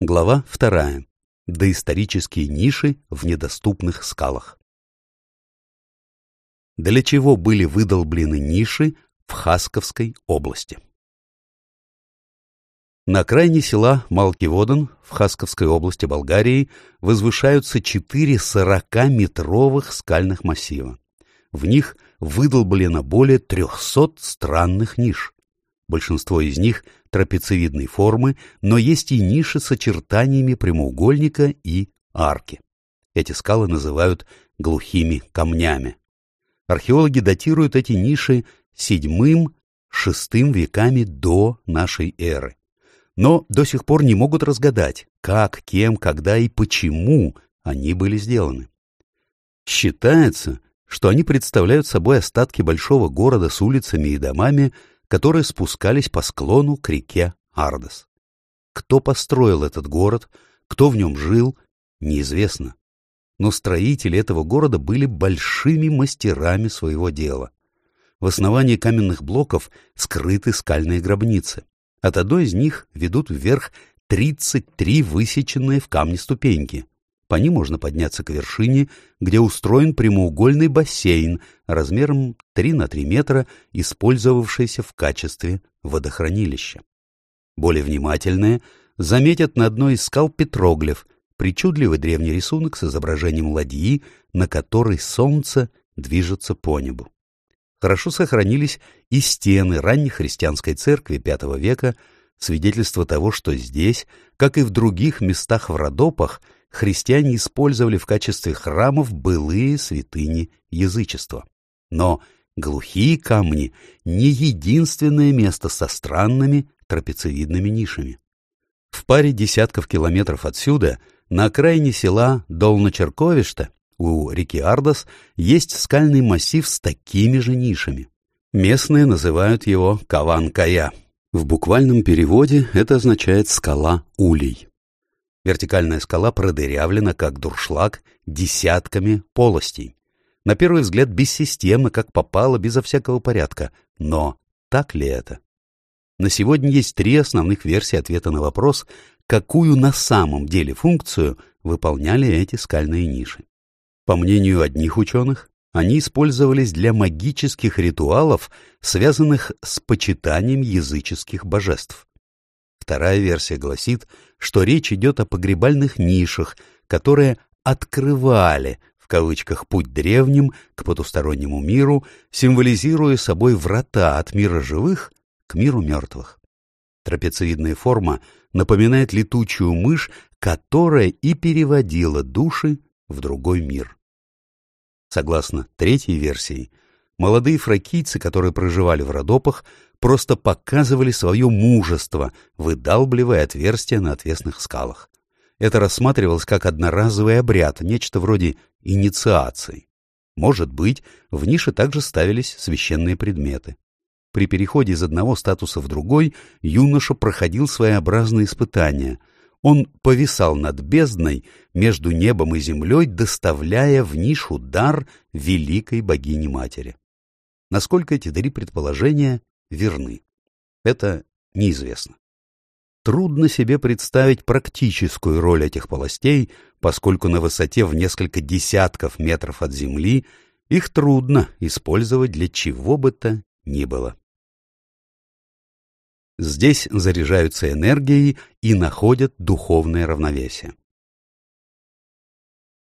Глава вторая. Доисторические ниши в недоступных скалах. Для чего были выдолблены ниши в Хасковской области? На окраине села Малкиводан в Хасковской области Болгарии возвышаются четыре 40-метровых скальных массива. В них выдолблено более 300 странных ниш. Большинство из них трапециевидной формы, но есть и ниши с очертаниями прямоугольника и арки. Эти скалы называют глухими камнями. Археологи датируют эти ниши VII-VI веками до нашей эры. Но до сих пор не могут разгадать, как, кем, когда и почему они были сделаны. Считается, что они представляют собой остатки большого города с улицами и домами, которые спускались по склону к реке Ардес. Кто построил этот город, кто в нем жил, неизвестно. Но строители этого города были большими мастерами своего дела. В основании каменных блоков скрыты скальные гробницы. От одной из них ведут вверх 33 высеченные в камне ступеньки. По ним можно подняться к вершине, где устроен прямоугольный бассейн размером 3 на 3 метра, использовавшийся в качестве водохранилища. Более внимательные заметят на одной из скал петроглиф, причудливый древний рисунок с изображением ладьи, на которой солнце движется по небу. Хорошо сохранились и стены ранней христианской церкви V века, свидетельство того, что здесь, как и в других местах в Родопах, христиане использовали в качестве храмов былые святыни язычества. Но глухие камни — не единственное место со странными трапециевидными нишами. В паре десятков километров отсюда, на окраине села Долночерковишта, у реки Ардос, есть скальный массив с такими же нишами. Местные называют его Каван-Кая. В буквальном переводе это означает «скала улей». Вертикальная скала продырявлена, как дуршлаг, десятками полостей. На первый взгляд без системы, как попало, безо всякого порядка. Но так ли это? На сегодня есть три основных версии ответа на вопрос, какую на самом деле функцию выполняли эти скальные ниши. По мнению одних ученых, они использовались для магических ритуалов, связанных с почитанием языческих божеств. Вторая версия гласит, что речь идет о погребальных нишах, которые «открывали» в кавычках путь древним к потустороннему миру, символизируя собой врата от мира живых к миру мертвых. Трапециевидная форма напоминает летучую мышь, которая и переводила души в другой мир. Согласно третьей версии, молодые фракийцы, которые проживали в Родопах, просто показывали свое мужество, выдалбливая отверстия на отвесных скалах. Это рассматривалось как одноразовый обряд, нечто вроде инициации. Может быть, в нише также ставились священные предметы. При переходе из одного статуса в другой юноша проходил своеобразные испытания. Он повисал над бездной между небом и землей, доставляя в нишу дар великой богини-матери. Насколько эти три предположения верны. Это неизвестно. Трудно себе представить практическую роль этих полостей, поскольку на высоте в несколько десятков метров от Земли их трудно использовать для чего бы то ни было. Здесь заряжаются энергией и находят духовное равновесие.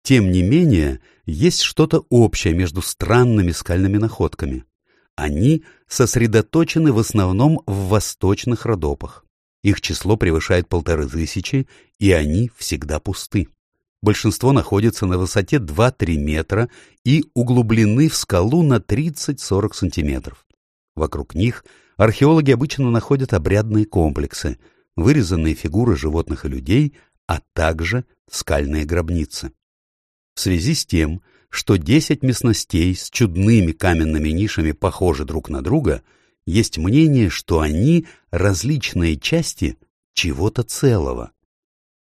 Тем не менее, есть что-то общее между странными скальными находками. Они сосредоточены в основном в восточных родопах. Их число превышает полторы тысячи, и они всегда пусты. Большинство находится на высоте 2-3 метра и углублены в скалу на 30-40 сантиметров. Вокруг них археологи обычно находят обрядные комплексы, вырезанные фигуры животных и людей, а также скальные гробницы. В связи с тем, что десять местностей с чудными каменными нишами похожи друг на друга, есть мнение, что они различные части чего-то целого.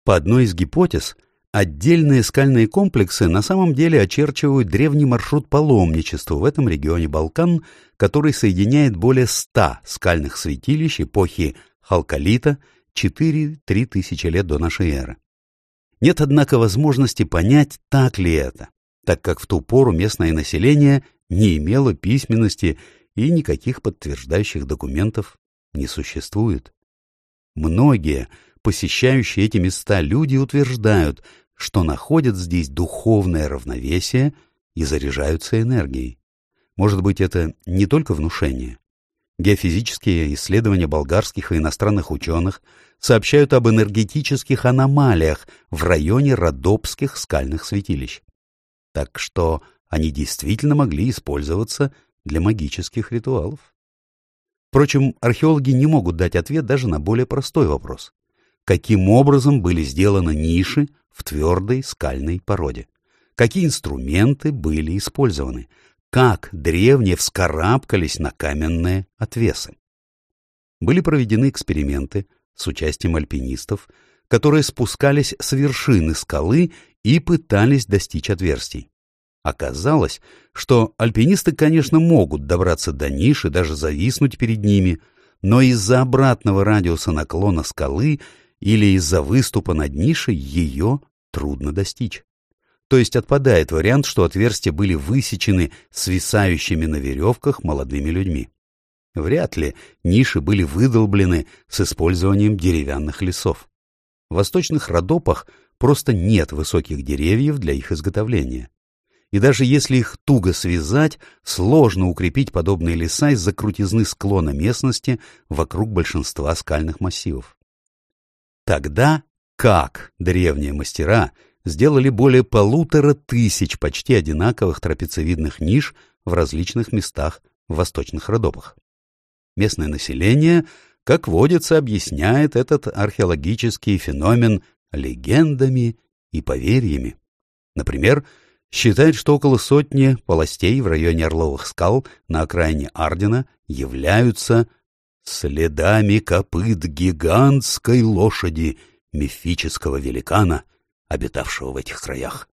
По одной из гипотез, отдельные скальные комплексы на самом деле очерчивают древний маршрут паломничества в этом регионе Балкан, который соединяет более ста скальных святилищ эпохи халкалита, 4-3 тысячи лет до нашей эры. Нет, однако, возможности понять, так ли это, так как в ту пору местное население не имело письменности и никаких подтверждающих документов не существует. Многие, посещающие эти места люди, утверждают, что находят здесь духовное равновесие и заряжаются энергией. Может быть, это не только внушение. Геофизические исследования болгарских и иностранных ученых сообщают об энергетических аномалиях в районе Родопских скальных святилищ. Так что они действительно могли использоваться для магических ритуалов. Впрочем, археологи не могут дать ответ даже на более простой вопрос. Каким образом были сделаны ниши в твердой скальной породе? Какие инструменты были использованы? Как древние вскарабкались на каменные отвесы? Были проведены эксперименты с участием альпинистов, которые спускались с вершины скалы и пытались достичь отверстий. Оказалось, что альпинисты, конечно, могут добраться до ниши, даже зависнуть перед ними, но из-за обратного радиуса наклона скалы или из-за выступа над нишей ее трудно достичь. То есть отпадает вариант, что отверстия были высечены свисающими на веревках молодыми людьми. Вряд ли ниши были выдолблены с использованием деревянных лесов. Восточных Родопах просто нет высоких деревьев для их изготовления и даже если их туго связать, сложно укрепить подобные леса из-за крутизны склона местности вокруг большинства скальных массивов. Тогда как древние мастера сделали более полутора тысяч почти одинаковых трапециевидных ниш в различных местах в восточных Родопах? Местное население, как водится, объясняет этот археологический феномен легендами и поверьями. Например, считает, что около сотни полостей в районе Орловых скал на окраине Ардена являются следами копыт гигантской лошади мифического великана, обитавшего в этих краях.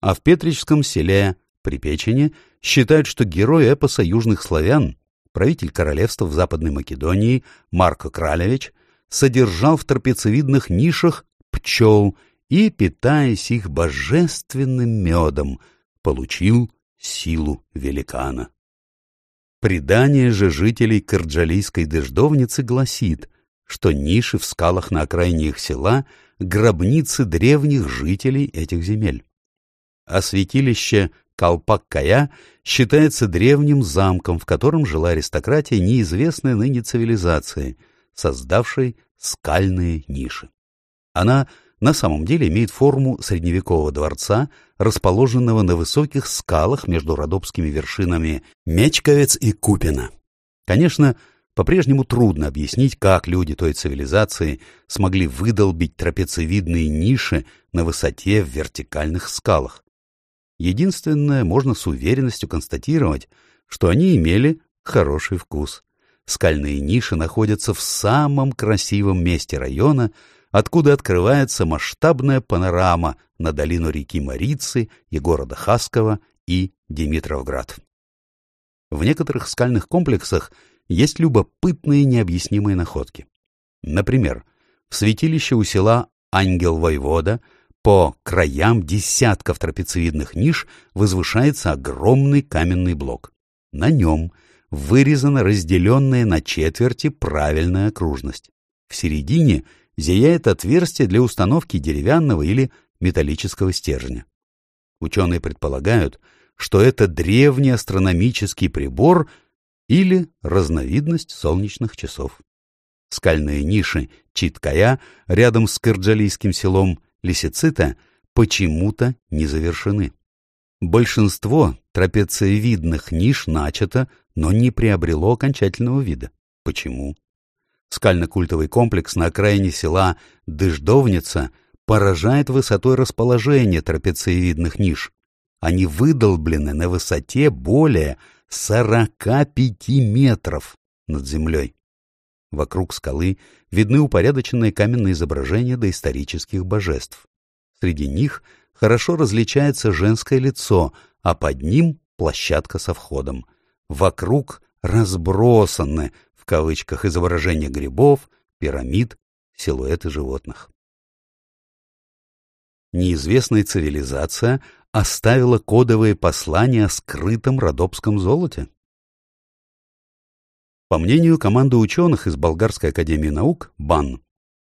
А в Петричском селе при Печени считают, что герой эпоса южных славян, правитель королевства в Западной Македонии Марко Кралевич, содержал в трапециевидных нишах пчел и, питаясь их божественным медом, получил силу великана. Предание же жителей Карджалийской дождовницы гласит, что ниши в скалах на окраине их села — гробницы древних жителей этих земель. А святилище Калпак-Кая считается древним замком, в котором жила аристократия неизвестной ныне цивилизации, создавшей скальные ниши. Она на самом деле имеет форму средневекового дворца, расположенного на высоких скалах между родопскими вершинами Мечковец и Купина. Конечно, по-прежнему трудно объяснить, как люди той цивилизации смогли выдолбить трапециевидные ниши на высоте в вертикальных скалах. Единственное, можно с уверенностью констатировать, что они имели хороший вкус. Скальные ниши находятся в самом красивом месте района, откуда открывается масштабная панорама на долину реки Марицы и города Хаскова и Димитровград. В некоторых скальных комплексах есть любопытные необъяснимые находки. Например, в святилище у села Ангел-Войвода по краям десятков трапециевидных ниш возвышается огромный каменный блок. На нем вырезана разделенная на четверти правильная окружность. В середине зияет отверстие для установки деревянного или металлического стержня. Ученые предполагают, что это древний астрономический прибор или разновидность солнечных часов. Скальные ниши Читкая рядом с Кырджалийским селом Лисицита почему-то не завершены. Большинство трапециевидных ниш начато, но не приобрело окончательного вида. Почему? Скально-культовый комплекс на окраине села Дыждовница поражает высотой расположения трапециевидных ниш. Они выдолблены на высоте более 45 метров над землей. Вокруг скалы видны упорядоченные каменные изображения доисторических божеств. Среди них хорошо различается женское лицо, а под ним площадка со входом. Вокруг разбросаны в кавычках изображения грибов, пирамид силуэты животных. Неизвестная цивилизация оставила кодовые послания о скрытом родопском золоте? По мнению команды ученых из Болгарской академии наук, БАН,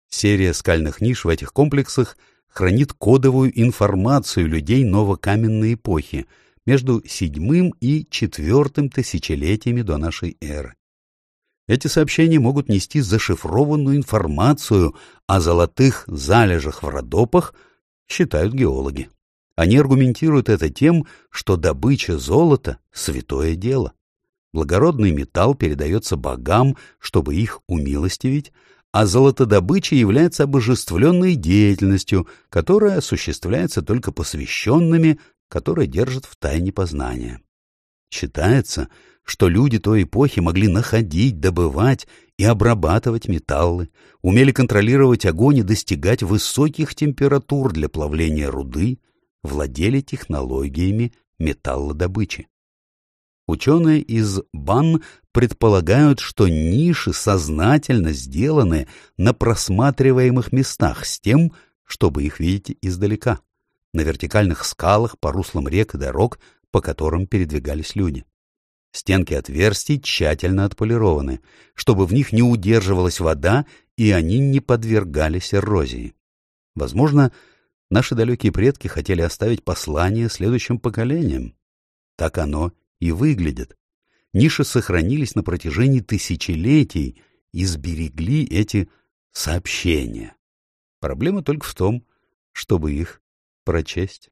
серия скальных ниш в этих комплексах хранит кодовую информацию людей новокаменной эпохи между седьмым и четвертым тысячелетиями до нашей эры. Эти сообщения могут нести зашифрованную информацию о золотых залежах в Родопах, считают геологи. Они аргументируют это тем, что добыча золота — святое дело. Благородный металл передается богам, чтобы их умилостивить, а золотодобыча является обожествленной деятельностью, которая осуществляется только посвященными, которые держат в тайне познания. Считается, что люди той эпохи могли находить, добывать и обрабатывать металлы, умели контролировать огонь и достигать высоких температур для плавления руды, владели технологиями металлодобычи. Ученые из БАН предполагают, что ниши сознательно сделаны на просматриваемых местах с тем, чтобы их видеть издалека, на вертикальных скалах по руслам рек и дорог, по которым передвигались люди. Стенки отверстий тщательно отполированы, чтобы в них не удерживалась вода и они не подвергались эрозии. Возможно, наши далекие предки хотели оставить послание следующим поколениям. Так оно и выглядит. Ниши сохранились на протяжении тысячелетий и сберегли эти сообщения. Проблема только в том, чтобы их прочесть.